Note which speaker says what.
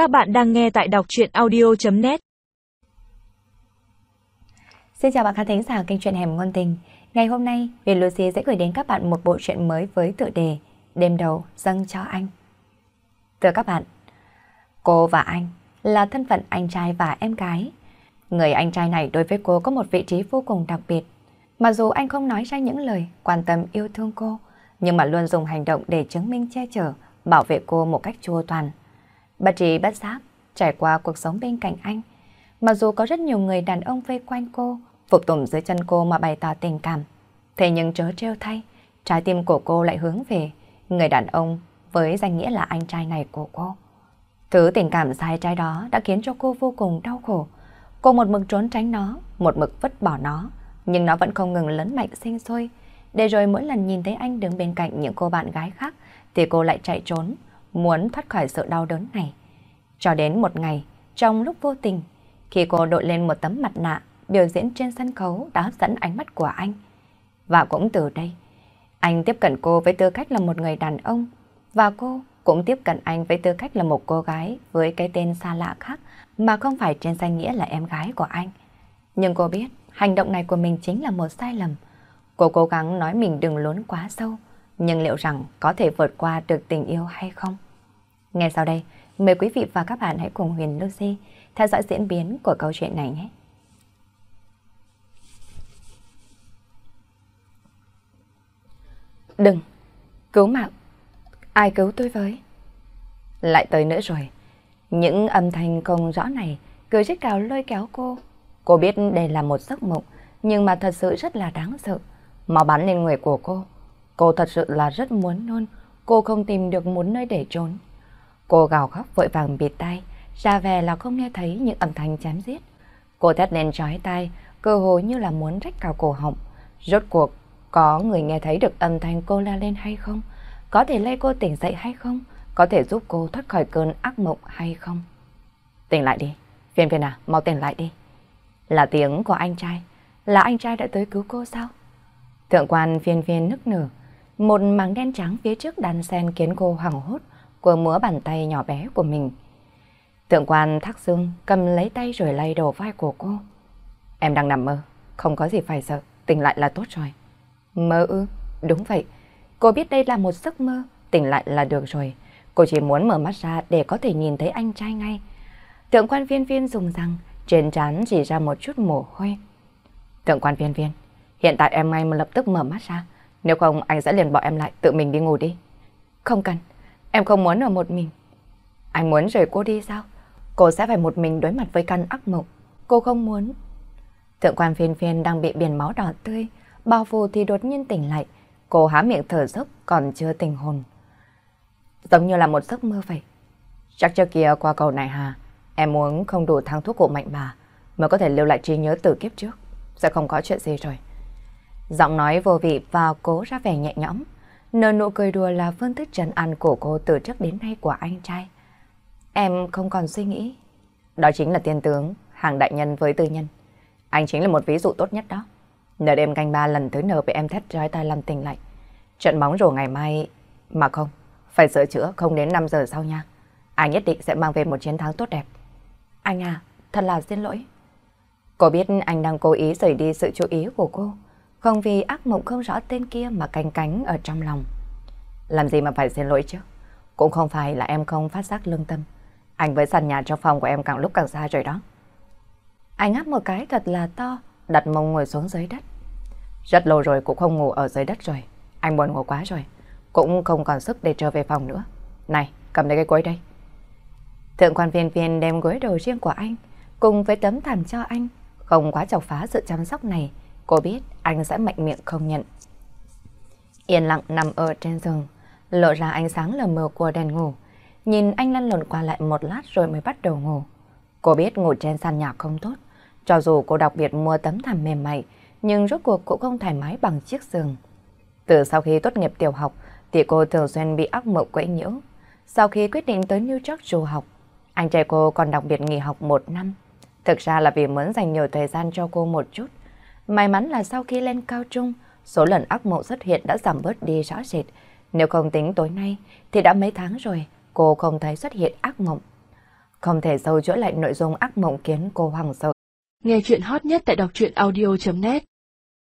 Speaker 1: Các bạn đang nghe tại đọc truyện audio.net
Speaker 2: Xin chào bạn khán thính giả kênh truyện Hẻm Ngôn Tình. Ngày hôm nay, Việt Lucy sẽ gửi đến các bạn một bộ truyện mới với tựa đề Đêm đầu dâng cho anh. Thưa các bạn, cô và anh là thân phận anh trai và em gái. Người anh trai này đối với cô có một vị trí vô cùng đặc biệt. Mặc dù anh không nói ra những lời quan tâm yêu thương cô, nhưng mà luôn dùng hành động để chứng minh che chở, bảo vệ cô một cách chua toàn. Bất trí bất giác, trải qua cuộc sống bên cạnh anh. Mặc dù có rất nhiều người đàn ông vây quanh cô, phục tùng dưới chân cô mà bày tỏ tình cảm. Thế nhưng chớ trêu thay, trái tim của cô lại hướng về người đàn ông với danh nghĩa là anh trai này của cô. Thứ tình cảm sai trái đó đã khiến cho cô vô cùng đau khổ. Cô một mực trốn tránh nó, một mực vứt bỏ nó, nhưng nó vẫn không ngừng lớn mạnh sinh sôi. Để rồi mỗi lần nhìn thấy anh đứng bên cạnh những cô bạn gái khác, thì cô lại chạy trốn, muốn thoát khỏi sự đau đớn này. Cho đến một ngày, trong lúc vô tình, khi cô đội lên một tấm mặt nạ, biểu diễn trên sân khấu đã hấp dẫn ánh mắt của anh. Và cũng từ đây, anh tiếp cận cô với tư cách là một người đàn ông, và cô cũng tiếp cận anh với tư cách là một cô gái với cái tên xa lạ khác mà không phải trên danh nghĩa là em gái của anh. Nhưng cô biết hành động này của mình chính là một sai lầm. Cô cố gắng nói mình đừng lún quá sâu, nhưng liệu rằng có thể vượt qua được tình yêu hay không? Ngay sau đây, mời quý vị và các bạn hãy cùng Huyền Lucy theo dõi diễn biến của câu chuyện này nhé. Đừng, cứu mạng, ai cứu tôi với? Lại tới nữa rồi, những âm thanh không rõ này cứ rít cào lôi kéo cô. Cô biết đây là một giấc mộng, nhưng mà thật sự rất là đáng sợ. Máu bắn lên người của cô. Cô thật sự là rất muốn nôn, cô không tìm được một nơi để trốn. Cô gào khóc vội vàng bịt tay, ra về là không nghe thấy những âm thanh chém giết. Cô thét lên trói tay, cơ hồ như là muốn rách cao cổ họng. Rốt cuộc, có người nghe thấy được âm thanh cô la lên hay không? Có thể lay cô tỉnh dậy hay không? Có thể giúp cô thoát khỏi cơn ác mộng hay không? Tỉnh lại đi, phiên phiên à, mau tỉnh lại đi. Là tiếng của anh trai, là anh trai đã tới cứu cô sao? Thượng quan phiên phiên nức nở, một mảng đen trắng phía trước đàn sen khiến cô hoảng hốt, của múa bàn tay nhỏ bé của mình. Thượng quan thắc dương cầm lấy tay rồi lay đầu vai của cô. Em đang nằm mơ, không có gì phải sợ, tỉnh lại là tốt rồi. Mơ ư, đúng vậy. Cô biết đây là một giấc mơ, tỉnh lại là được rồi. Cô chỉ muốn mở mắt ra để có thể nhìn thấy anh trai ngay. Thượng quan viên viên dùng rằng trên trán chỉ ra một chút mồ hôi. Thượng quan viên viên, hiện tại em ngay mà lập tức mở mắt ra. Nếu không anh sẽ liền bỏ em lại tự mình đi ngủ đi. Không cần, em không muốn ở một mình. Anh muốn rời cô đi sao? Cô sẽ phải một mình đối mặt với căn ác mộng. Cô không muốn. Thượng quan phiên phiên đang bị biển máu đỏ tươi, bao phủ thì đột nhiên tỉnh lại. Cô há miệng thở dốc còn chưa tỉnh hồn. Giống như là một giấc mơ vậy. Chắc trước kia qua cầu này hà, em muốn không đủ thang thuốc của mạnh bà mới có thể lưu lại trí nhớ từ kiếp trước. Sẽ không có chuyện gì rồi. Giọng nói vô vị và cố ra vẻ nhẹ nhõm. Nở nụ cười đùa là phương thức trấn an của cô từ trước đến nay của anh trai. Em không còn suy nghĩ. Đó chính là tiên tướng, hàng đại nhân với tư nhân. Anh chính là một ví dụ tốt nhất đó. Nửa đêm canh ba lần thứ nở bị em thét trói tay làm tình lại. Trận bóng rổ ngày mai... Mà không, phải sửa chữa không đến 5 giờ sau nha. Anh nhất định sẽ mang về một chiến thắng tốt đẹp. Anh à, thật là xin lỗi. Cô biết anh đang cố ý rời đi sự chú ý của cô. Không vì ác mộng không rõ tên kia mà canh cánh ở trong lòng. Làm gì mà phải xin lỗi chứ? Cũng không phải là em không phát giác lương tâm. Anh với sàn nhà trong phòng của em càng lúc càng xa rồi đó. Anh áp một cái thật là to, đặt mông ngồi xuống dưới đất. Rất lâu rồi cũng không ngủ ở dưới đất rồi. Anh buồn ngủ quá rồi. Cũng không còn sức để trở về phòng nữa. Này, cầm lấy cái gối đây. Thượng quan viên viên đem gối đầu riêng của anh, cùng với tấm thảm cho anh. Không quá chọc phá sự chăm sóc này, cô biết anh sẽ mạnh miệng không nhận. Yên lặng nằm ở trên giường, lộ ra ánh sáng lờ mờ của đèn ngủ. Nhìn anh lăn lộn qua lại một lát rồi mới bắt đầu ngủ. Cô biết ngủ trên sàn nhà không tốt. Cho dù cô đặc biệt mua tấm thảm mềm mại, nhưng rốt cuộc cũng không thoải mái bằng chiếc giường. Từ sau khi tốt nghiệp tiểu học, thì cô thường xuyên bị ác mộng quấy nhiễu. Sau khi quyết định tới New York du học, anh trai cô còn đặc biệt nghỉ học một năm. Thực ra là vì muốn dành nhiều thời gian cho cô một chút. May mắn là sau khi lên cao trung, số lần ác mộng xuất hiện đã giảm bớt đi rõ rệt. Nếu không tính tối nay, thì đã mấy tháng rồi, cô không thấy xuất hiện ác mộng. không thể sâu chữa lại nội dung ác mộng khiến cô hoảng sợ.
Speaker 3: Nghe chuyện hot nhất tại đọc truyện audio.net